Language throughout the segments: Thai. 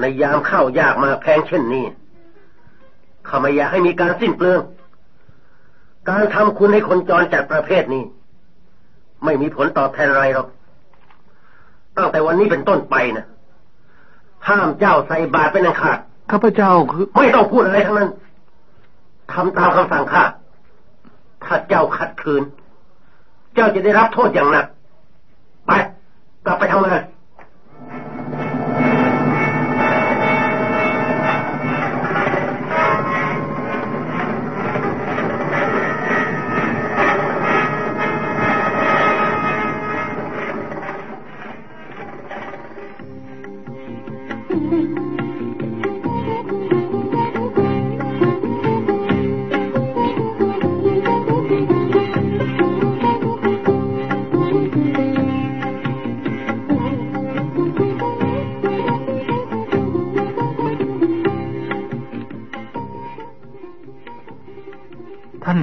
ในยามข้าวยากมาแพงเช่นนี้ข้าไม่อยากให้มีการสิ้นเปลือง การทำคุณให้คนจรจัดประเภทนี้ ไม่มีผลตอบแทนอะไรหรอก ตั้งแต่วันนี้เป็นต้นไปนะห้ามเจ้าใส่บาตรเป็นอันขาดข้าพเจ้าคือ ไม่ต้องพูดอะไรทั้งนั้นทำตามคำสั่งข้าถ้าเจ้าขัดขืน เจ้าจะได้รับโทษอย่างหนัก ไป กลับไปทำงาน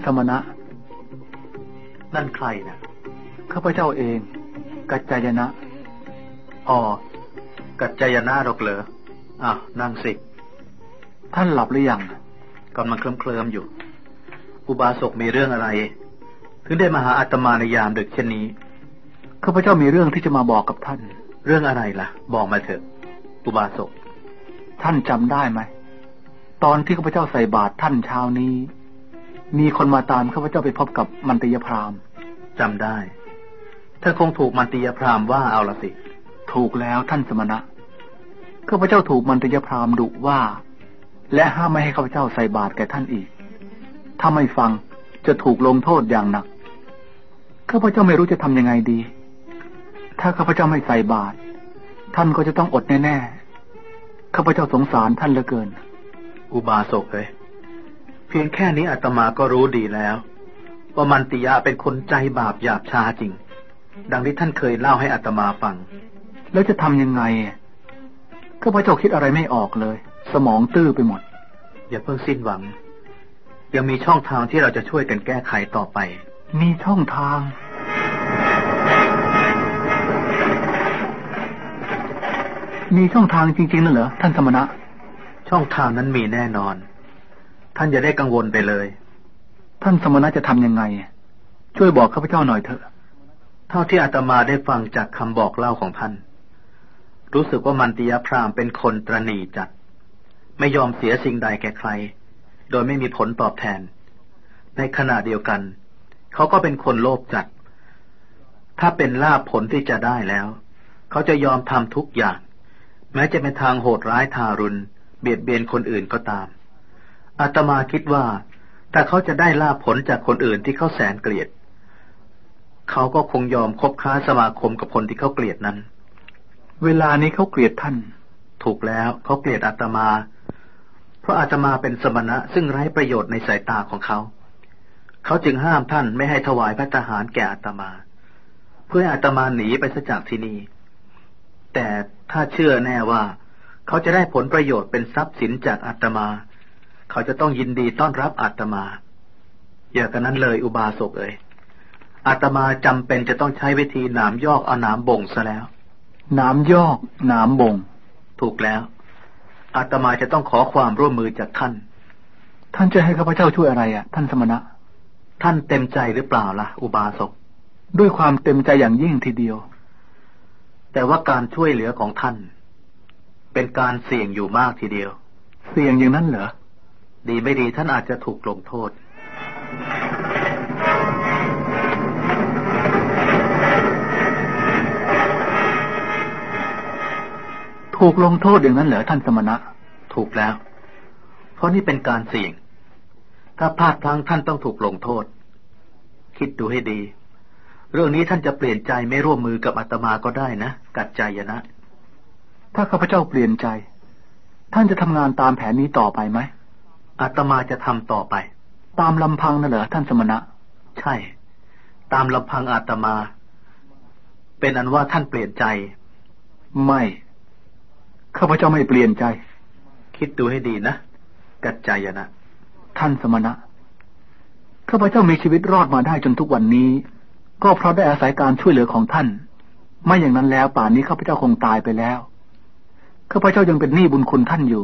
ท่านสมณะ นั่นใครนะข้าพเจ้าเอง กัจจายนะ อ๋อ กัจจายนาหรอกเหรออ้าวนั่งสิ ท่านหลับหรือยังกำลังเคลิ้มเคลิมอยู่ อุบาสกมีเรื่องอะไร ถึงได้มาหาอาตมาในยามดึกเช่นนี้ ข้าพเจ้ามีเรื่องที่จะมาบอกกับท่าน เรื่องอะไรล่ะ บอกมาเถอะ อุบาสก ท่านจำได้ไหม ตอนที่ข้าพเจ้าใส่บาตรท่านเช้านี้ มีคนมาตามข้าพเจ้าไปพบกับมันตยพราหมณ์จำได้ท่านคงถูกมันติยพรามว่าเอาละสิ ถูกแล้วท่านสมณะข้าพเจ้าถูกมันตยพราหมณ์ดุว่า และห้ามไม่ให้ข้าพเจ้าใส่บาตรแก่ท่านอีก ถ้าไม่ฟังจะถูกลงโทษอย่างหนักข้าพเจ้าไม่รู้จะทำยังไงดี ถ้าข้าพเจ้าไม่ใส่บาตรท่านก็จะต้องอดแน่ๆข้าพเจ้าสงสารท่านเหลือเกิน อุบาสกเลยเพียงแค่นี้อาตมาก็รู้ดีแล้ว ว่ามันติยะเป็นคนใจบาปหยาบช้าจริง ดังที่ท่านเคยเล่าให้อาตมาฟัง แล้วจะทำยังไงข้าพเจ้าคิดอะไรไม่ออกเลย สมองตื้อไปหมด อย่าเพิ่งสิ้นหวัง ยังมีช่องทางที่เราจะช่วยกันแก้ไขต่อไป มีช่องทางมีช่องทางจริงๆนั่นเหรอท่านสมณะ ช่องทางนั้นมีแน่นอน ท่านอย่าได้กังวลไปเลย ท่านสมณะจะทำยังไง ช่วยบอกข้าพเจ้าหน่อยเถอะ เท่าที่อาตมาได้ฟังจากคำบอกเล่าของท่าน รู้สึกว่ามันติยพรามเป็นคนตรณีจัด ไม่ยอมเสียสิ่งใดแก่ใคร โดยไม่มีผลตอบแทน ในขณะเดียวกัน เขาก็เป็นคนโลภจัด ถ้าเป็นลาภผลที่จะได้แล้ว เขาจะยอมทำทุกอย่าง แม้จะเป็นทางโหดร้ายทารุณ เบียดเบียนคนอื่นก็ตาม อาตมาคิดว่า ถ้าเขาจะได้ลาภผลจากคนอื่นที่เขาแสนเกลียด เขาก็คงยอมคบค้าสมาคมกับคนที่เขาเกลียดนั้น เวลานี้เขาเกลียดท่าน ถูกแล้วเขาเกลียดอาตมา เพราะอาตมาเป็นสมณะซึ่งไร้ประโยชน์ในสายตาของเขา เขาจึงห้ามท่านไม่ให้ถวายพระทหารแก่อาตมา เพื่อให้อาตมาหนีไปซะจากที่นี่แต่ถ้าเชื่อแน่ว่า เขาจะได้ผลประโยชน์เป็นทรัพย์สินจากอาตมา เขาจะต้องยินดีต้อนรับอาตมา อย่ากันนั้นเลยอุบาสกเอ่ยอาตมาจำเป็นจะต้องใช้วิธีหนามยอกเอาหนามบ่งซะแล้วน้ำยอกน้ำบ่ง ถูกแล้วอาตมาจะต้องขอความร่วมมือจากท่าน ท่านจะให้ข้าพเจ้าช่วยอะไรอะ ท่านสมณะ ท่านเต็มใจหรือเปล่าล่ะ อุบาสก ด้วยความเต็มใจอย่างยิ่งทีเดียว แต่ว่าการช่วยเหลือของท่าน เป็นการเสี่ยงอยู่มากทีเดียว เสี่ยงอย่างนั้นเหรอ ดีไม่ดีท่านอาจจะถูกลงโทษ ถูกลงโทษอย่างนั้นเหรอท่านสมณะ ถูกแล้ว เพราะนี่เป็นการเสี่ยง ถ้าพลาดพลั้งท่านต้องถูกลงโทษ คิดดูให้ดี เรื่องนี้ท่านจะเปลี่ยนใจไม่ร่วมมือกับอาตมาก็ได้นะ กัดใจยนะ ถ้าข้าพเจ้าเปลี่ยนใจ ท่านจะทำงานตามแผนนี้ต่อไปไหม อาตมาจะทำต่อไป ตามลำพังน่ะเหรอท่านสมณะ ใช่ ตามลำพังอาตมา เป็นอันว่าท่านเปลี่ยนใจ ไม่ข้าพเจ้าไม่เปลี่ยนใจ คิดดูให้ดีนะกัจจายนะ ท่านสมณะข้าพเจ้ามีชีวิตรอดมาได้จนทุกวันนี้ ก็เพราะได้อาศัยการช่วยเหลือของท่าน ไม่อย่างนั้นแล้วป่านนี้ข้าพเจ้าคงตายไปแล้วข้าพเจ้ายังเป็นหนี้บุญคุณท่านอยู่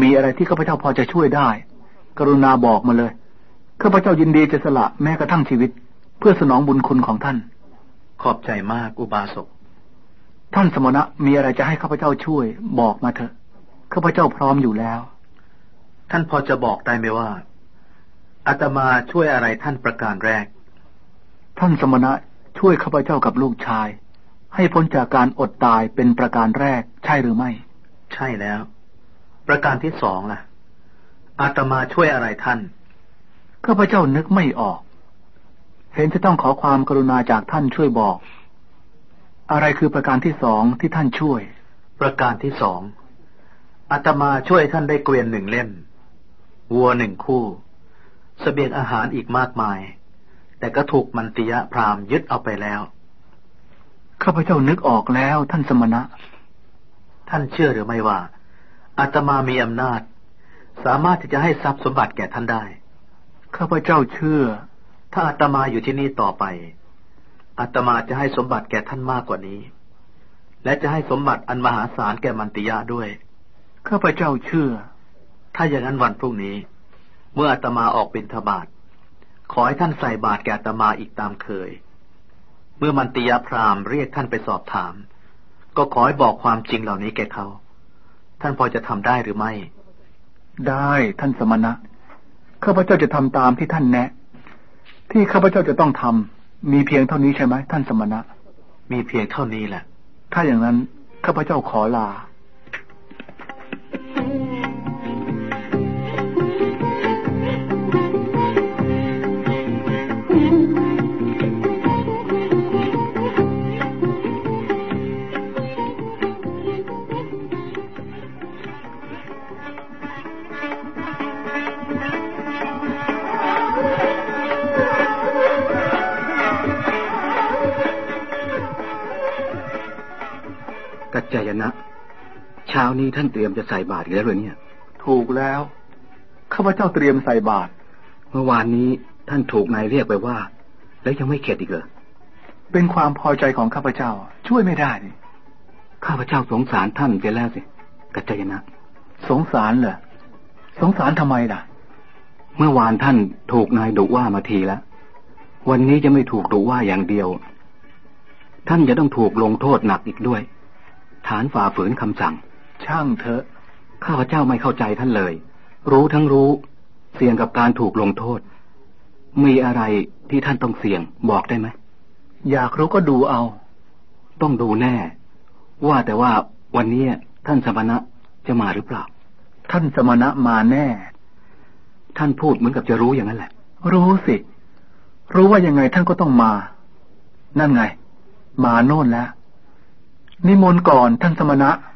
มีอะไรที่ข้าพเจ้าพอจะช่วยได้ กรุณาบอกมาเลย ข้าพเจ้ายินดีจะสละแม้กระทั่งชีวิต เพื่อสนองบุญคุณของท่าน ขอบใจมากอุบาสก ท่านสมณะมีอะไรจะให้ข้าพเจ้าช่วย บอกมาเถอะ ข้าพเจ้าพร้อมอยู่แล้ว ท่านพอจะบอกได้ไหมว่าอาตมาช่วยอะไรท่านประการแรก ท่านสมณะช่วยข้าพเจ้ากับลูกชาย ให้พ้นจากการอดตายเป็นประการแรกใช่หรือไม่ ใช่แล้ว ประการที่สองล่ะ อาตมาช่วยอะไรท่านข้าพเจ้านึกไม่ออก เห็นจะต้องขอความกรุณาจากท่านช่วยบอก อะไรคือประการที่สองที่ท่านช่วย ประการที่สองอาตมาช่วยท่านได้เกวียนหนึ่งเล่ม วัวหนึ่งคู่สเสบียงอาหารอีกมากมาย แต่ก็ถูกมันติยะพราหมณ์ยึดเอาไปแล้วข้าพเจ้านึกออกแล้วท่านสมณะ ท่านเชื่อหรือไม่ว่า อาตมามีอำนาจ สามารถที่จะให้ทรัพย์สมบัติแก่ท่านได้ ข้าพเจ้าเชื่อ ถ้าอาตมาอยู่ที่นี่ต่อไป อาตมาจะให้สมบัติแก่ท่านมากกว่านี้ และจะให้สมบัติอันมหาศาลแก่มันติยะด้วย ข้าพเจ้าเชื่อ ถ้าอย่างนั้นวันพรุ่งนี้ เมื่ออาตมาออกบิณฑบาต ขอให้ท่านใส่บาตรแก่อาตมาอีกตามเคย เมื่อมันติยะพราหมณ์เรียกท่านไปสอบถาม ก็ขอให้บอกความจริงเหล่านี้แก่เขา ท่านพอจะทำได้หรือไม่ ได้ท่านสมณะ ข้าพเจ้าจะทำตามที่ท่านแนะ ที่ข้าพเจ้าจะต้องทำมีเพียงเท่านี้ใช่ไหมท่านสมณะ มีเพียงเท่านี้แหละ ถ้าอย่างนั้นข้าพเจ้าขอลา ช้านี้ท่านเตรียมจะใส่บาตรอีกแล้วเหรอเนี่ย ถูกแล้วข้าพเจ้าเตรียมใส่บาตรเมื่อวานนี้ท่านถูกนายเรียกไปว่า แล้วยังไม่เข็ดอีกเหรอเป็นความพอใจของข้าพเจ้า ช่วยไม่ได้นี่ข้าพเจ้าสงสารท่านเสียแล้วสิกัจจายนะ สงสารเหรอสงสารทำไมล่ะ เมื่อวานท่านถูกนายดุว่ามาทีแล้ววันนี้จะไม่ถูกดุว่าอย่างเดียว ท่านจะต้องถูกลงโทษหนักอีกด้วย ฐานฝ่าฝืนคำสั่ง ช่างเถอะ ข้าพเจ้าไม่เข้าใจท่านเลย รู้ทั้งรู้ เสี่ยงกับการถูกลงโทษ มีอะไรที่ท่านต้องเสี่ยงบอกได้ไหม อยากรู้ก็ดูเอา ต้องดูแน่ ว่าแต่ว่าวันนี้ท่านสมณะจะมาหรือเปล่า ท่านสมณะมาแน่ ท่านพูดเหมือนกับจะรู้อย่างนั้นแหละ รู้สิ รู้ว่ายังไงท่านก็ต้องมา นั่นไง มาโน่นแล้ว นิมนต์ก่อนท่านสมณะอืม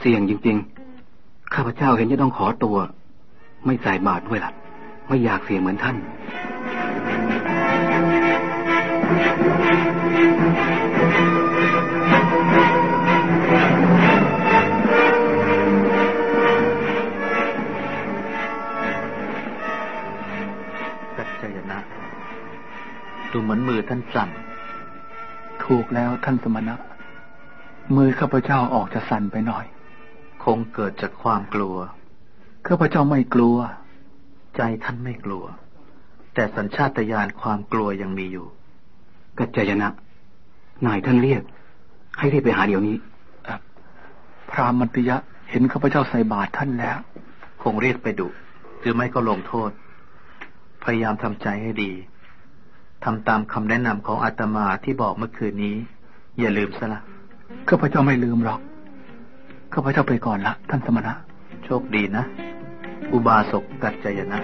เสี่ยงจริง ๆ ข้าพเจ้าเห็นจะต้องขอตัว ไม่ใส่บาตรด้วยล่ะ ไม่อยากเสี่ยงเหมือนท่านกัจจยนะ ดูเหมือนมือท่านสั่น ถูกแล้วท่านสมณะ มือข้าพเจ้าออกจะสั่นไปหน่อย คงเกิดจากความกลัว ข้าพเจ้าไม่กลัว ใจท่านไม่กลัว แต่สัญชาตญาณความกลัวยังมีอยู่ กัจจายนะ นายท่านเรียก ให้รีบไปหาเดี๋ยวนี้ พราหมณ์มันติยะเห็นข้าพเจ้าใส่บาตรท่านแล้ว คงเรียกไปดุหรือไม่ก็ลงโทษ พยายามทำใจให้ดีทำตามคำแนะนำของอาตมาที่บอกเมื่อคืนนี้ อย่าลืมซะละ ข้าพเจ้าไม่ลืมหรอก ข้าพเจ้าไปก่อนละท่านสมณะ โชคดีนะ อุบาสกกัจจยนะ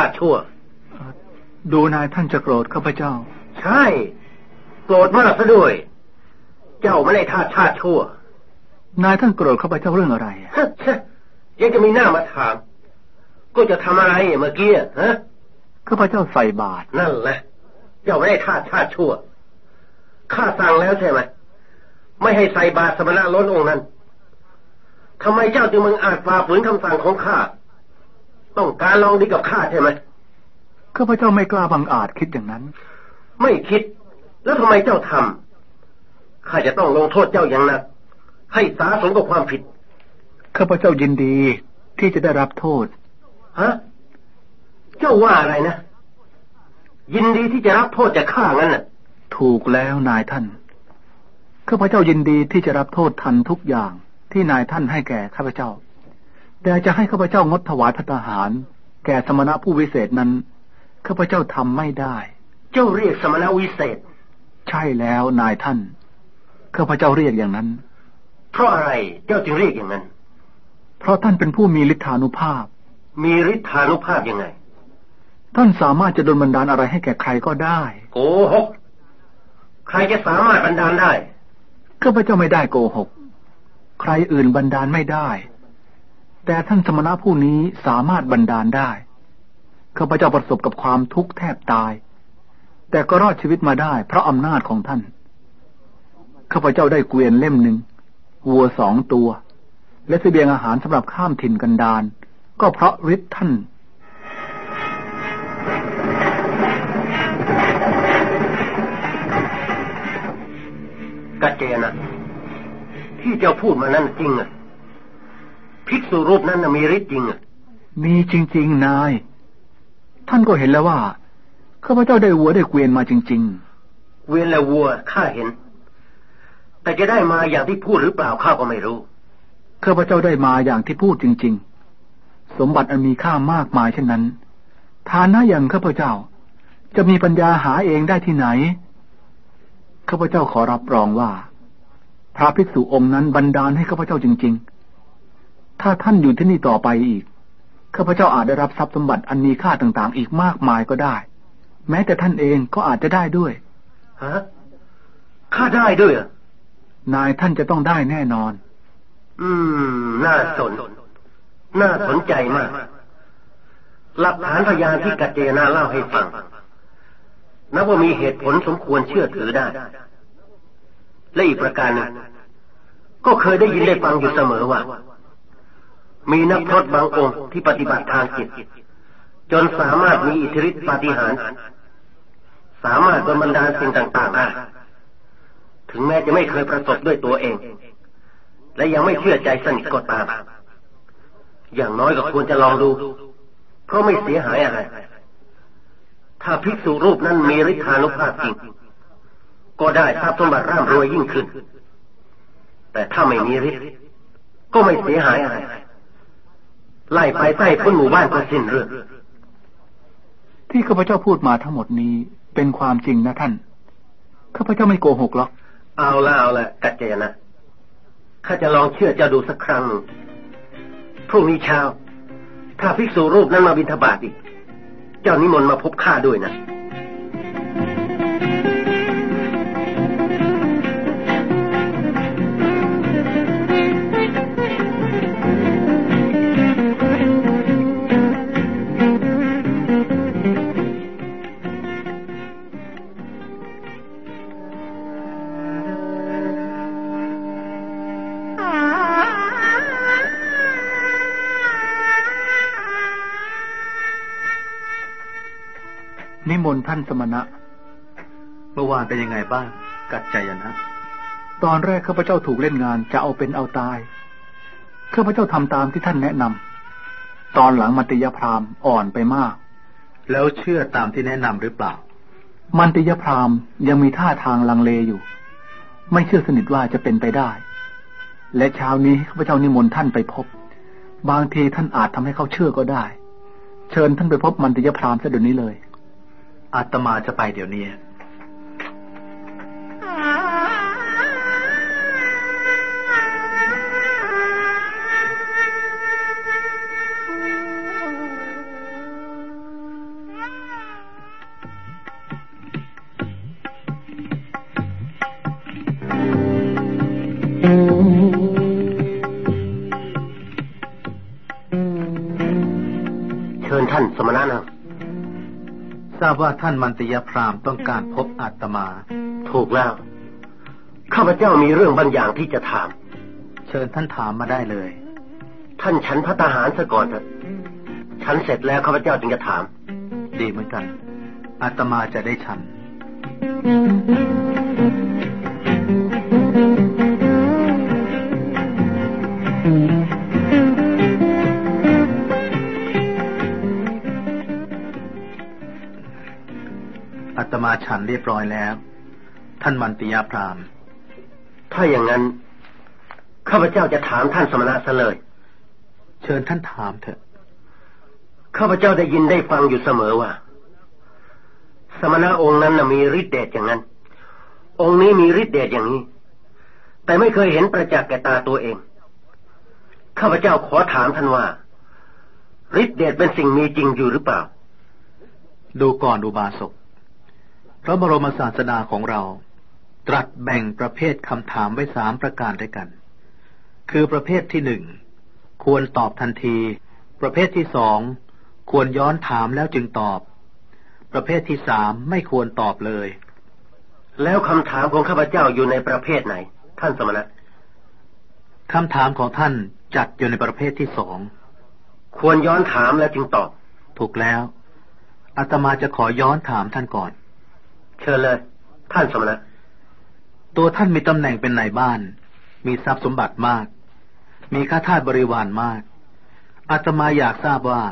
าชาติชั่ว ดูนายท่านจะโกรธข้าพเจ้า ใช่ โกรธมากซะด้วย เจ้าไม่ได้ท่าชาติชั่ว นายท่านโกรธข้าพเจ้าเรื่องอะไรฮะชะยังจะมีหน้ามาถาม ก็จะทำอะไรเมื่อกี้ฮะข้าพเจ้าใส่บาตรนั่นแหละเจ้าไม่ได้ท่าชาติชั่วข้าสั่งแล้วใช่ไหมไม่ให้ใส่บาตรสมณะล้นองค์นั้นทำไมเจ้าจึงมึงอาจฝ่าฝืนคำสั่งของข้า ต้องการลองดีกับข้าใช่ไหมข้าพเจ้าไม่กล้าบังอาจคิดอย่างนั้น ไม่คิด แล้วทำไมเจ้าทำข้าจะต้องลงโทษเจ้าอย่างหนักให้สาสมกับความผิดข้าพเจ้ายินดีที่จะได้รับโทษฮะเจ้าว่าอะไรนะยินดีที่จะรับโทษจากข้างั้นน่ะ ถูกแล้วนายท่านข้าพเจ้ายินดีที่จะรับโทษทันทุกอย่างที่นายท่านให้แก่ข้าพเจ้า แต่จะให้ข้าพเจ้างดถวายพัตตาหาร แก่สมณะผู้วิเศษนั้นข้าพเจ้าทำไม่ได้ เจ้าเรียกสมณวิเศษ ใช่แล้วนายท่านข้าพเจ้าเรียกอย่างนั้น เพราะอะไรเจ้าจึงเรียกอย่างนั้น เพราะท่านเป็นผู้มีฤทธานุภาพ มีฤทธานุภาพยังไง ท่านสามารถจะดลบันดาลอะไรให้แก่ใครก็ได้โกหกใครจะสามารถบันดาลได้ข้าพเจ้าไม่ได้โกหก ใครอื่นบันดาลไม่ได้ แต่ท่านสมณะผู้นี้สามารถบันดาลได้ข้าพเจ้าประสบกับความทุกข์แทบตาย แต่ก็รอดชีวิตมาได้ เพราะอำนาจของท่านข้าพเจ้าได้เกวียนเล่มหนึ่งวัวสองตัว และเสบียงอาหารสำหรับข้ามถิ่นกันดารก็เพราะฤทธิ์ท่านกัจเจนะที่เจ้าพูดมานั้นจริงอะ ภิกษุรูปนั้นน่ะมีฤทธิ์จริงอะมีจริง ๆ นาย ท่านก็เห็นแล้วว่าข้าพเจ้าได้วัวได้เกวียนมาจริงเวียนและวัวข้าเห็น แต่จะได้มาอย่างที่พูดหรือเปล่าข้าก็ไม่รู้ๆข้าพเจ้าได้มาอย่างที่พูดจริง ๆ สมบัติอันมีค่ามากมายเช่นนั้น ฐานะอย่างข้าพเจ้า จะมีปัญญาหาเองได้ที่ไหนข้าพเจ้าขอรับรองว่า พระภิกษุองค์นั้นบันดาลให้ข้าพเจ้าจริง ๆ ถ้าท่านอยู่ที่นี่ต่อไปอีกข้าพเจ้าอาจได้รับทรัพย์สมบัติอันมีค่าต่างๆ อีกมากมายก็ได้ แม้แต่ท่านเองก็อาจจะได้ด้วยฮะข้าได้ด้วยเหรอะนายท่านจะต้องได้แน่นอน อืม น่าสน น่าสนใจมากหลักฐานพยานที่กัจเจนาเล่าให้ฟังนับว่ามีเหตุผลสมควรเชื่อถือได้ และอีกประการหนึ่งก็เคยได้ยินได้ฟังอยู่เสมอว่า มีนักพรตบางองค์ที่ปฏิบัติทางจิต จนสามารถมีอิทธิฤทธิปาฏิหาริย์สามารถบันดาลสิ่งต่างๆได้ถึงแม้จะไม่เคยประสบด้วยตัวเอง และยังไม่เชื่อใจสนิทก็ตาม อย่างน้อยก็ควรจะลองดู เพราะไม่เสียหายอะไร ถ้าภิกษุรูปนั้นมีฤทธานุภาพจริง ก็ได้ทรัพย์สมบัติร่ำรวยยิ่งขึ้น แต่ถ้าไม่มีฤทธิ์ก็ไม่เสียหายอะไร ไล่ไปใต้พ้นหมู่บ้านก็สิ้นเรื่องที่ข้าพเจ้าพูดมาทั้งหมดนี้เป็นความจริงนะท่านข้าพเจ้าไม่โกหกหรอก เอาละเอาละกัจเจนะข้าจะลองเชื่อเจ้าดูสักครั้งหนึ่งพรุ่งนี้เช้า ถ้าภิกษุรูปนั้นมาบิณฑบาตอีก เจ้านิมนต์มาพบข้าด้วยนะานสมณะ เมื่อวานเป็นยังไงบ้าง กัจจายนะ ตอนแรกข้าพเจ้าถูกเล่นงานจะเอาเป็นเอาตาย ข้าพเจ้าทำตามที่ท่านแนะนำตอนหลังมัตติยพราหมณ์อ่อนไปมาก แล้วเชื่อตามที่แนะนำหรือเปล่า มันติยพราหมณ์ยังมีท่าทางลังเลอยู่ ไม่เชื่อสนิทว่าจะเป็นไปได้ และเช้านี้ข้าพเจ้านิมนต์ท่านไปพบบางทีท่านอาจทำให้เขาเชื่อก็ได้ เชิญท่านไปพบมันติยพราหมณ์ซะเดี๋ยวนี้เลย อาตมาจะไปเดี๋ยวนี้ ว่าท่านมันติยพราหมณ์ต้องการพบอาตมา ถูกแล้ว ข้าพเจ้ามีเรื่องบางอย่างที่จะถาม เชิญท่านถามมาได้เลย ท่านฉันพระทหารซะก่อนเถอะฉันเสร็จแล้วข้าพเจ้าจึงจะถาม ดีเหมือนกันอาตมาจะได้ชันอา มาฉันเรียบร้อยแล้ว ท่านมันติยาพรามถ้าอย่างนั้น ข้าพเจ้าจะถามท่านสมณะซะเลย เชิญท่านถามเถอะ ข้าพเจ้าได้ยินได้ฟังอยู่เสมอว่า สมณะองค์นั้นนะมีฤทธิ์เดชอย่างนั้น องค์นี้มีฤทธิ์เดชอย่างนี้ แต่ไม่เคยเห็นประจักษ์แก่ตาตัวเอง ข้าพเจ้าขอถามท่านว่าฤทธิ์เดชเป็นสิ่งมีจริงอยู่หรือเปล่า ดูก่อนอุบาสก พระบรมศาสดาของเรา ตรัสแบ่งประเภทคำถามไว้สามประการด้วยกัน คือประเภทที่หนึ่งควรตอบทันที ประเภทที่สองควรย้อนถามแล้วจึงตอบ ประเภทที่สามไม่ควรตอบเลย แล้วคำถามของข้าพเจ้าอยู่ในประเภทไหน ท่านสมณะคำถามของท่านจัดอยู่ในประเภทที่สอง ควรย้อนถามแล้วจึงตอบ ถูกแล้วอาตมาจะขอย้อนถามท่านก่อน เชิญเลย ท่านสมณะตัวท่านมีตำแหน่งเป็นนายบ้าน มีทรัพย์สมบัติมาก มีข้าทาสบริวารมาก อาตมาอยากทราบว่า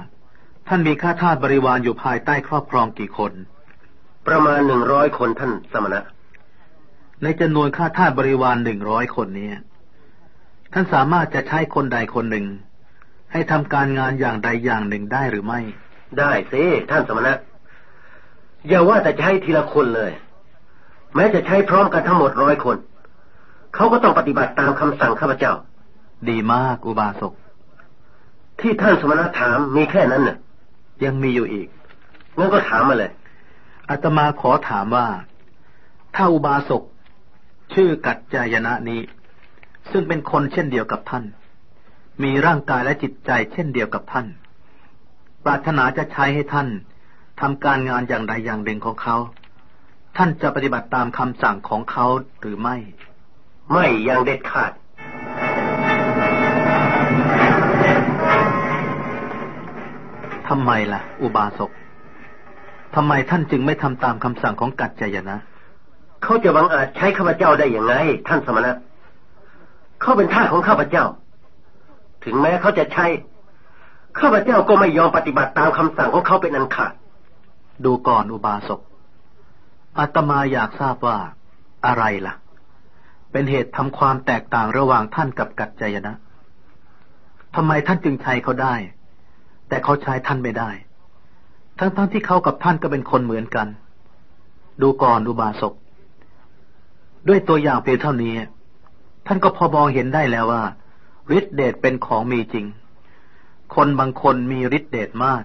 ท่านมีข้าทาสบริวารอยู่ภายใต้ครอบครองกี่คน ประมาณหนึ่งร้อยคนท่านสมณะ ในจำนวนข้าทาสบริวารหนึ่งร้อยคนนี้ท่านสามารถจะใช้คนใดคนหนึ่ง ให้ทำการงานอย่างใดอย่างหนึ่งได้หรือไม่ ได้สิท่านสมณะ อย่าว่าแต่ใช้ทีละคนเลย แม้จะใช้พร้อมกันทั้งหมดร้อยคน เขาก็ต้องปฏิบัติตามคำสั่งข้าพเจ้า ดีมากอุบาสก ที่ท่านสมณะถามมีแค่นั้นน่ะ ยังมีอยู่อีกงั้นก็ถามมาเลยอาตมาขอถามว่า ถ้าอุบาสก ชื่อกัจจายนะนี้ ซึ่งเป็นคนเช่นเดียวกับท่าน มีร่างกายและจิตใจเช่นเดียวกับท่าน ปรารถนาจะใช้ให้ท่าน ทำการงานอย่างใดอย่างหนึ่งของเขา ท่านจะปฏิบัติตามคำสั่งของเขาหรือไม่ ไม่อย่างเด็ดขาด ทำไมล่ะ อุบาสกทำไมท่านจึงไม่ทำตามคำสั่งของกัจจายนะ เขาจะบังอาจใช้ข้าพเจ้าได้อย่างไงท่านสมณะ เขาเป็นท่าสของข้าพเจ้า ถึงแม้เขาจะใช้ข้าพเจ้าก็ไม่ยอมปฏิบัติตามคำสั่งของเขาเป็นอันขาด ดูก่อนอุบาสกอาตมาอยากทราบว่า อะไรล่ะ เป็นเหตุทำความแตกต่างระหว่างท่านกับกัจจายนะทำไมท่านจึงใช้เขาได้ แต่เขาใช้ท่านไม่ได้ ทั้งๆทที่เขากับท่านก็เป็นคนเหมือนกัน ดูก่อนอุบาสกด้วยตัวอย่างเพียงเท่านี้ ท่านก็พอมองเห็นได้แล้วว่าฤทธิเดชเป็นของมีจริง คนบางคนมีฤทธิเดชมาก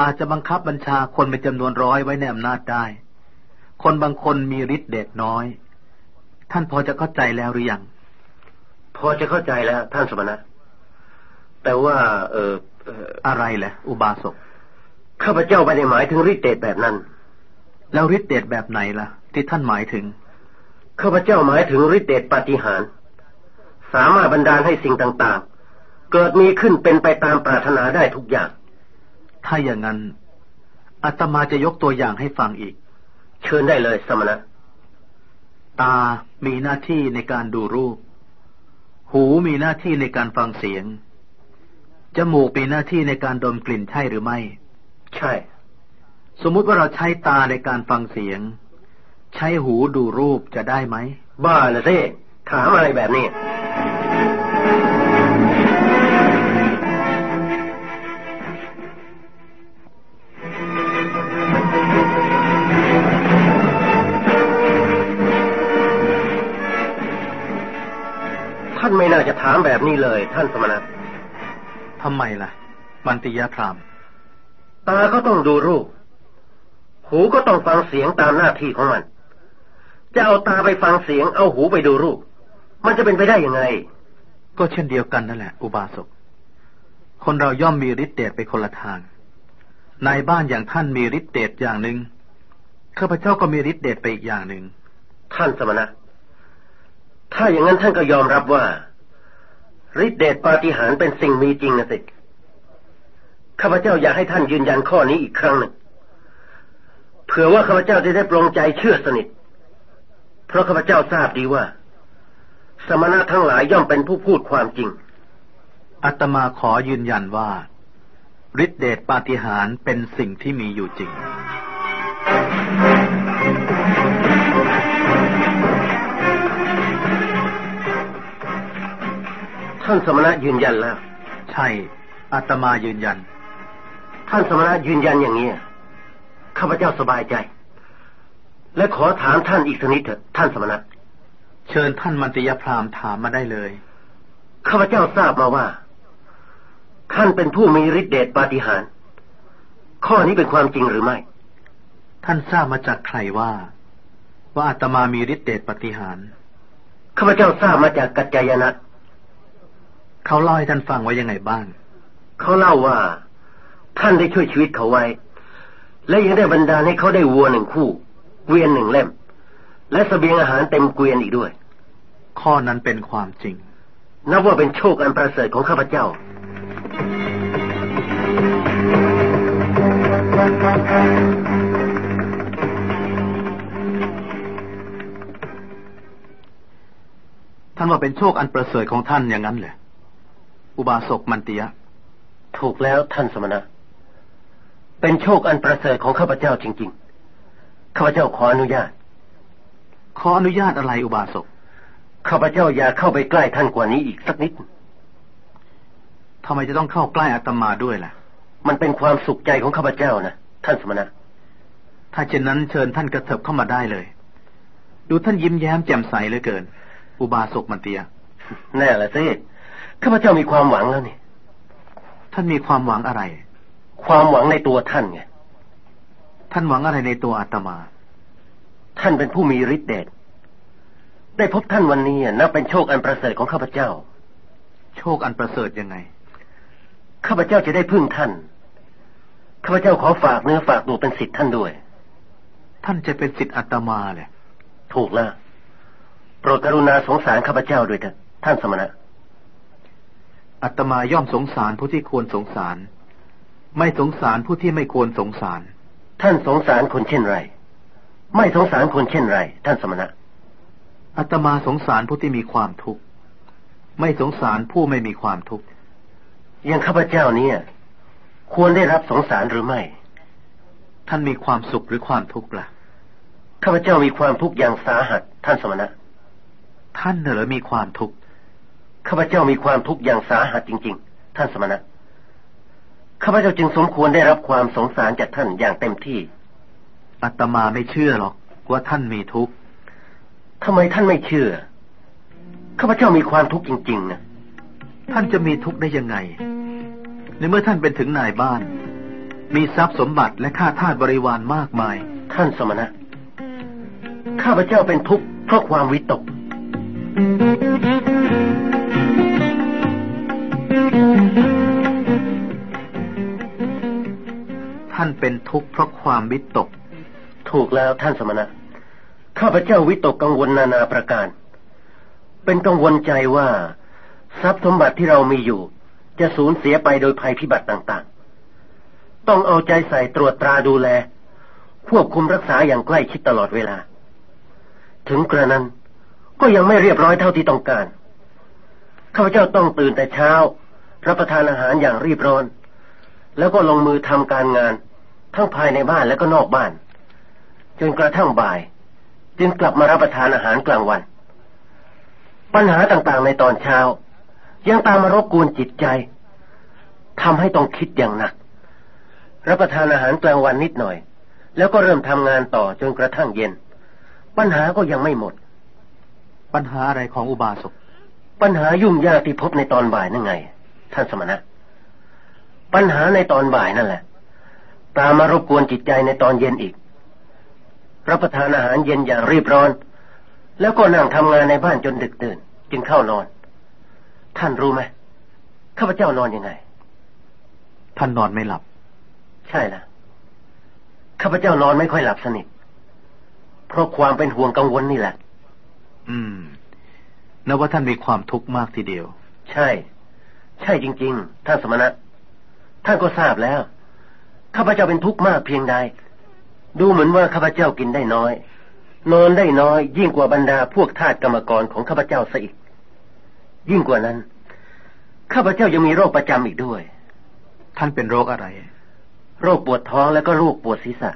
อาจจะบังคับบัญชาคนเป็นจำนวนร้อยไว้ในอำนาจได้ คนบางคนมีฤทธิเดชน้อย ท่านพอจะเข้าใจแล้วหรือยังพอจะเข้าใจแล้ว ท่านสมณะ แต่ว่า เออเอ่ออะไรแหละอุบาสกข้าพเจ้าไม่ได้หมายถึงฤทธิ์เดชแบบนั้น แล้วฤทธิเดชแบบไหนล่ะ ที่ท่านหมายถึงข้าพเจ้าหมายถึงฤทธิ์เดชปาฏิหาริย์สามารถบันดาลให้สิ่งต่างๆ เกิดมีขึ้นเป็นไปตามปรารถนาได้ทุกอย่าง ถ้าอย่างนั้นอาตมาจะยกตัวอย่างให้ฟังอีก เชิญได้เลยสมณะ ตามีหน้าที่ในการดูรูป หูมีหน้าที่ในการฟังเสียง จมูกมีหน้าที่ในการดมกลิ่นใช่หรือไม่ ใช่ สมมุติว่าเราใช้ตาในการฟังเสียง ใช้หูดูรูปจะได้ไหม บ้าละสิถามอะไรแบบนี้ ถามแบบนี้เลย ท่านสมณะทำไมล่ะ มันติยพรามตาก็ต้องดูรูป หูก็ต้องฟังเสียงตามหน้าที่ของมัน จะเอาตาไปฟังเสียง เอาหูไปดูรูป มันจะเป็นไปได้ยังไง ก็เช่นเดียวกันนั่นแหละ อุบาสก คนเราย่อมมีฤทธิ์เดชไปคนละทางนายบ้านอย่างท่านมีฤทธิเดชอย่างหนึ่งข้าพเจ้าก็มีฤทธิเดชไปอีกอย่างหนึ่ง ท่านสมณะ ถ้าอย่างนั้นท่านก็ยอมรับว่า ฤทธิเดชปาฏิหาริย์เป็นสิ่งมีจริงนะสิข้าพเจ้าอยากให้ท่านยืนยันข้อนี้อีกครั้งหนึ่งเผื่อว่าข้าพเจ้าจะได้ปรงใจเชื่อสนิท เพราะข้าพเจ้าทราบดีว่า สมณะทั้งหลายย่อมเป็นผู้พูดความจริงอาตมาขอยืนยันว่าฤทธิเดชปาฏิหาริย์เป็นสิ่งที่มีอยู่จริง ท่านสมณะยืนยันแล้ว ใช่อาตมายืนยัน ท่านสมณะยืนยันอย่างนี้ข้าพเจ้าสบายใจ และขอถามท่านอีกสักนิดเถอะท่านสมณะ เชิญท่านมันติยพรามถามมาได้เลยข้าพเจ้าทราบมาว่า ท่านเป็นผู้มีฤทธิเดชปาฏิหาริย์ข้อนี้เป็นความจริงหรือไม่ ท่านทราบมาจากใครว่า ว่าอาตมามีฤทธิเดชปาฏิหาริย์ข้าพเจ้าทราบมาจากกัจจายนะ เขาเล่าให้ท่านฟังว่ายังไงบ้าง เขาเล่าว่า ท่านได้ช่วยชีวิตเขาไว้ และยังได้บรรดาลให้เขาได้วัวหนึ่งคู่ เกวียนหนึ่งเล่ม และสเสบียงอาหารเต็มเกวียนอีกด้วย ข้อนั้นเป็นความจริง นับว่าเป็นโชคอันประเสริฐของข้าพเจ้าท่านว่าเป็นโชคอันประเสริฐของท่านอย่างนั้นเลยอุ บาสกมันติยะ ถูกแล้วท่านสมณะ เป็นโชคอันประเสริฐของข้าพเจ้าจริง ๆ ข้าพเจ้าขออนุญาต ขออนุญาตอะไรอุบาสก ข้าพเจ้าอยากเข้าไปใกล้ท่านกว่านี้อีกสักนิดทำไมจะต้องเข้าใกล้อาตมาด้วยล่ะ มันเป็นความสุขใจของข้าพเจ้านะท่านสมณะ ถ้าเช่นนั้นเชิญท่านกระเถิบเข้ามาได้เลย ดูท่านยิ้มแย้มแจ่มใสเหลือเกิน อุบาสกมันเตีย แน่ละสิ ข้าพเจ้ามีความหวังแล้วนี่ ท่านมีความหวังอะไร ความหวังในตัวท่านไง ท่านหวังอะไรในตัวอาตมา ท่านเป็นผู้มีฤทธิ์เดช ได้พบท่านวันนี้นับเป็นโชคอันประเสริฐของข้าพเจ้า โชคอันประเสริฐยังไง ข้าพเจ้าจะได้พึ่งท่าน ข้าพเจ้าขอฝากเนื้อฝากตัวเป็นสิทธิ์ท่านด้วย ท่านจะเป็นสิทธิ์อาตมาเลยถูกแล้ว โปรดกรุณาสงสารข้าพเจ้าด้วยเถอะท่านสมณะ อาตมาย่อมสงสารผู้ที่ควรสงสาร ไม่สงสารผู้ที่ไม่ควรสงสาร ท่านสงสารคนเช่นไร ไม่สงสารคนเช่นไร ท่านสมณะอาตมาสงสารผู้ที่มีความทุกข์ไม่สงสารผู้ไม่มีความทุกข์อย่างข้าพเจ้าเนี่ย ควรได้รับสงสารหรือไม่ ท่านมีความสุขหรือความทุกข์ล่ะข้าพเจ้ามีความทุกข์อย่างสาหัส ท่านสมณะ ท่านเหรอมีความทุกข์ ข้าพเจ้ามีความทุกข์อย่างสาหัสจริง ๆ ท่านสมณะ ข้าพเจ้าจึงสมควรได้รับความสงสารจากท่านอย่างเต็มที่อาตมาไม่เชื่อหรอกว่าท่านมีทุกข์ทำไมท่านไม่เชื่อ ข้าพเจ้ามีความทุกข์จริงๆนะท่านจะมีทุกข์ได้ยังไง ในเมื่อท่านเป็นถึงนายบ้าน มีทรัพย์สมบัติและข้าทาสบริวารมากมาย ท่านสมณะ ข้าพเจ้าเป็นทุกข์เพราะความวิตกท่า เป็นทุกข์เพราะความวิตก ถูกแล้วท่านสมณะ ข้าพเจ้าวิตกกังวลนานาประการ เป็นกังวลใจว่า ทรัพย์สมบัติที่เรามีอยู่ จะสูญเสียไปโดยภัยพิบัติต่างๆ ต้องเอาใจใส่ตรวจตราดูแล ควบคุมรักษาอย่างใกล้ชิดตลอดเวลา ถึงกระนั้นก็ยังไม่เรียบร้อยเท่าที่ต้องการ ข้าพเจ้าต้องตื่นแต่เช้า รับประทานอาหารอย่างรีบร้อน แล้วก็ลงมือทำการงาน ทั้งภายในบ้านและก็นอกบ้าน จนกระทั่งบ่าย จึงกลับมารับประทานอาหารกลางวัน ปัญหาต่างๆในตอนเช้า ยังตามมารบกวนจิตใจทำให้ต้องคิดอย่างหนัก รับประทานอาหารกลางวันนิดหน่อย แล้วก็เริ่มทำงานต่อจนกระทั่งเย็น ปัญหาก็ยังไม่หมด ปัญหาอะไรของอุบาสกปัญหายุ่งยากที่พบในตอนบ่ายนั่นไง ท่านสมณะ ปัญหาในตอนบ่ายนั่นแหละ ตามมารบกวนจิตใจในตอนเย็นอีกรับประทานอาหารเย็นอย่างรีบร้อน แล้วก็นั่งทำงานในบ้านจนดึกตื่น จึงเข้านอน ท่านรู้ไหมข้าพเจ้านอนยังไง ท่านนอนไม่หลับ ใช่ละข้าพเจ้านอนไม่ค่อยหลับสนิทเพราะความเป็นห่วงกังวลนี่แหละ อืมนับว่าท่านมีความทุกข์มากทีเดียว ใช่ ใช่จริง ๆ ท่านสมณะ ท่านก็ทราบแล้ว ข้าพเจ้าเป็นทุกข์มากเพียงใด ดูเหมือนว่าข้าพเจ้ากินได้น้อย นอนได้น้อยยิ่งกว่าบรรดาพวกทาสกรรมกรของข้าพเจ้าซะอีก ยิ่งกว่านั้น ข้าพเจ้ายังมีโรคประจำอีกด้วย ท่านเป็นโรคอะไร โรคปวดท้องแล้วก็โรคปวดศีรษะ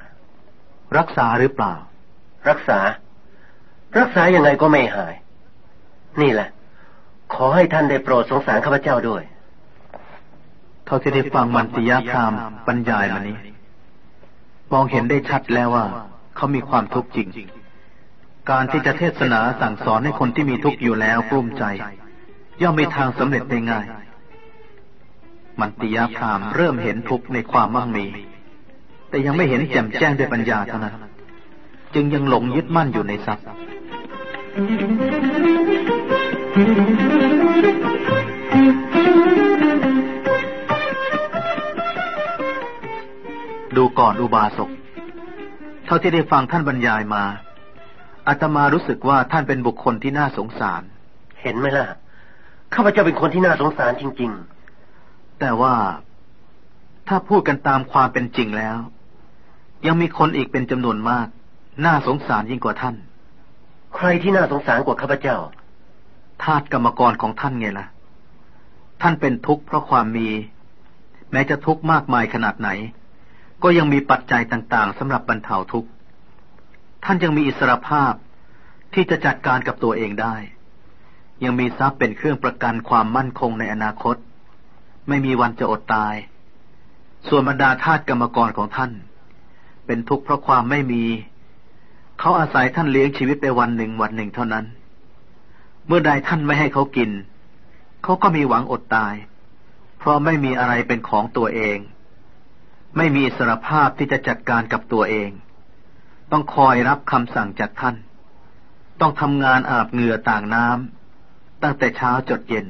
รักษาหรือเปล่า รักษา รักษายังไงก็ไม่หาย นี่แหละ ขอให้ท่านได้โปรดสงสารข้าพเจ้าด้วย เท่าที่ได้ฟังมันติยาพรามบรรยายมานี้ มองเห็นได้ชัดแล้วว่า เขามีความทุกข์จริง การที่จะเทศนาสั่งสอนให้คนที่มีทุกข์อยู่แล้วกลุ้มใจ ย่อมมีทางสำเร็จได้ง่าย มันติยาพรามเริ่มเห็นทุกข์ในความมั่งมี แต่ยังไม่เห็นแจ่มแจ้งด้วยปัญญาเท่านั้น จึงยังหลงยึดมั่นอยู่ในทรัพย์ ดูก่อนอุบาสก เท่าที่ได้ฟังท่านบรรยายมาอาตมารู้สึกว่าท่านเป็นบุคคลที่น่าสงสาร เห็นไหมล่ะ ข้าพเจ้าเป็นคนที่น่าสงสารจริงแต่ว่าถ้าพูดกันตามความเป็นจริงแล้ว ยังมีคนอีกเป็นจำนวนมาก น่าสงสารยิ่งกว่าท่านๆใครที่น่าสงสารกว่าข้าพเจ้า ทาสกรรมกรของท่านไงล่ะ ท่านเป็นทุกข์เพราะความมี แม้จะทุกข์มากมายขนาดไหน ก็ยังมีปัจจัยต่างๆสำหรับบรรเทาทุกข์ ท่านยังมีอิสรภาพที่จะจัดการกับตัวเองได้ ยังมีทรัพย์เป็นเครื่องประกันความมั่นคงในอนาคต ไม่มีวันจะอดตาย ส่วนบรรดาทาสกรรมกรของท่าน เป็นทุกข์เพราะความไม่มี เขาอาศัยท่านเลี้ยงชีวิตไปวันหนึ่งวันหนึ่งเท่านั้น เมื่อใดท่านไม่ให้เขากิน เขาก็มีหวังอดตาย เพราะไม่มีอะไรเป็นของตัวเอง ไม่มีสรภาพที่จะจัดการกับตัวเอง ต้องคอยรับคำสั่งจากท่าน ต้องทำงานอาบเหงื่อต่างน้ำตั้งแต่เช้าจดเย็น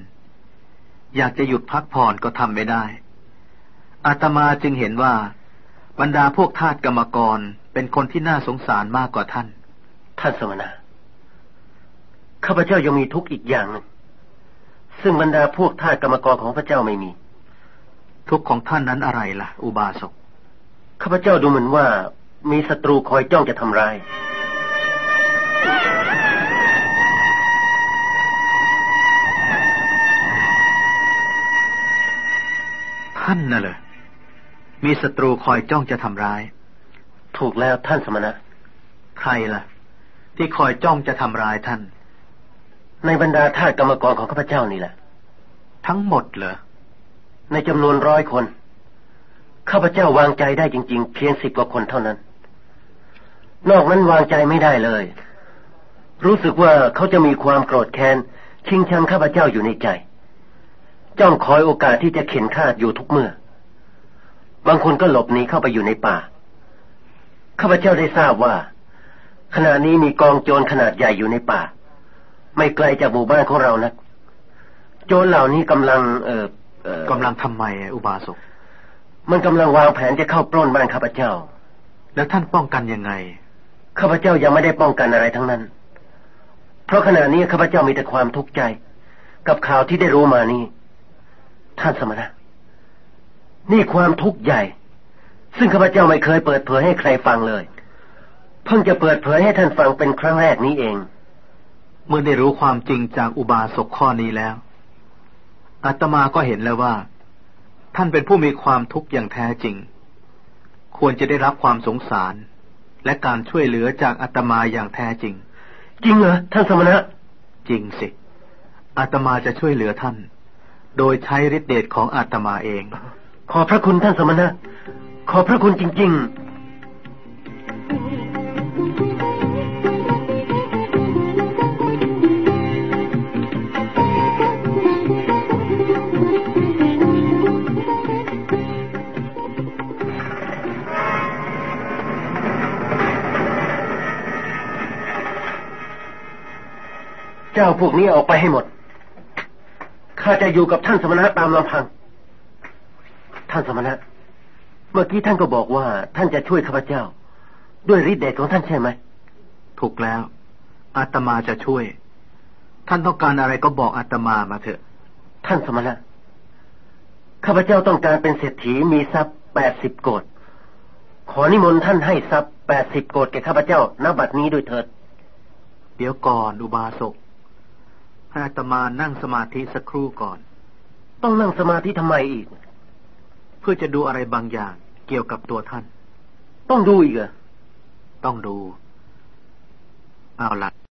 อยากจะหยุดพักผ่อนก็ทำไม่ได้ อาตมาจึงเห็นว่า บรรดาพวกทาสกรรมกรเป็นคนที่น่าสงสารมากกว่าท่าน ท่านสมณะข้าพเจ้ายังมีทุกข์อีกอย่างหนึ่งซึ่งบรรดาพวกทาสกรรมกรของพระเจ้าไม่มี ทุกข์ของท่านนั้นอะไรล่ะ อุบาสกข้าพเจ้าดูเหมือนว่า มีศัตรูคอยจ้องจะทำร้ายท่านน่ะเหรอมีศัตรูคอยจ้องจะทำร้าย ถูกแล้วท่านสมณะ ใครล่ะ ที่คอยจ้องจะทำร้ายท่าน ในบรรดาทาสกรรมกรของข้าพเจ้านี่แหละ ทั้งหมดเหรอ ในจำนวนร้อยคน ข้าพเจ้าวางใจได้จริง ๆ เพียงสิบกว่าคนเท่านั้น นอกนั้นวางใจไม่ได้เลย รู้สึกว่าเขาจะมีความโกรธแค้นชิงชังข้าพเจ้าอยู่ในใจ จ้องคอยโอกาสที่จะเข็นฆ่าอยู่ทุกเมื่อ บางคนก็หลบหนีเข้าไปอยู่ในป่า ข้าพเจ้าได้ทราบว่า ขณะนี้มีกองโจรขนาดใหญ่อยู่ในป่า ไม่ไกลจากหมู่บ้านของเรานะโจรเหล่านี้กำลังเอ่อเอ่อ กำลังทำไมอุบาสก มันกำลังวางแผนจะเข้าปล้นบ้านข้าพเจ้า แล้วท่านป้องกันยังไง ข้าพเจ้ายังไม่ได้ป้องกันอะไรทั้งนั้น เพราะขณะนี้ข้าพเจ้ามีแต่ความทุกข์ใจ กับข่าวที่ได้รู้มานี้ ท่านสมณะ นี่ความทุกข์ใหญ่ ซึ่งข้าพเจ้าไม่เคยเปิดเผยให้ใครฟังเลย เพิ่งจะเปิดเผยให้ท่านฟังเป็นครั้งแรกนี้เอง เมื่อได้รู้ความจริงจากอุบาสกข้อนี้แล้ว อาตมาก็เห็นแล้วว่า ท่านเป็นผู้มีความทุกข์อย่างแท้จริง ควรจะได้รับความสงสาร และการช่วยเหลือจากอาตมาอย่างแท้จริง จริงเหรอท่านสมณะ จริงสิอาตมาจะช่วยเหลือท่าน โดยใช้ฤทธิเดชของอาตมาเอง ขอบพระคุณท่านสมณะ ขอบพระคุณจริง ๆ จ้าพวกนี้ออกไปให้หมด ข้าจะอยู่กับท่านสมณะตามลำพัง ท่านสมณะ เมื่อกี้ท่านก็บอกว่า ท่านจะช่วยข้าพเจ้า ด้วยฤทธิ์เดชของท่านใช่ไหม ถูกแล้ว อาตมาจะช่วย ท่านต้องการอะไรก็บอกอาตมามาเถอะ ท่านสมณะ ข้าพเจ้าต้องการเป็นเศรษฐีมีทรัพย์แปดสิบโกดขอนิมนต์ท่านให้ทรัพย์แปดสิบโกดแก่ข้าพเจ้าณบัดนี้ด้วยเถิด เดี๋ยวก่อนอุบาสก ให้อาตมานั่งสมาธิสักครู่ก่อน ต้องนั่งสมาธิทำไมอีก เพื่อจะดูอะไรบางอย่างเกี่ยวกับตัวท่าน ต้องดูอีกเหรอต้องดู เอาละ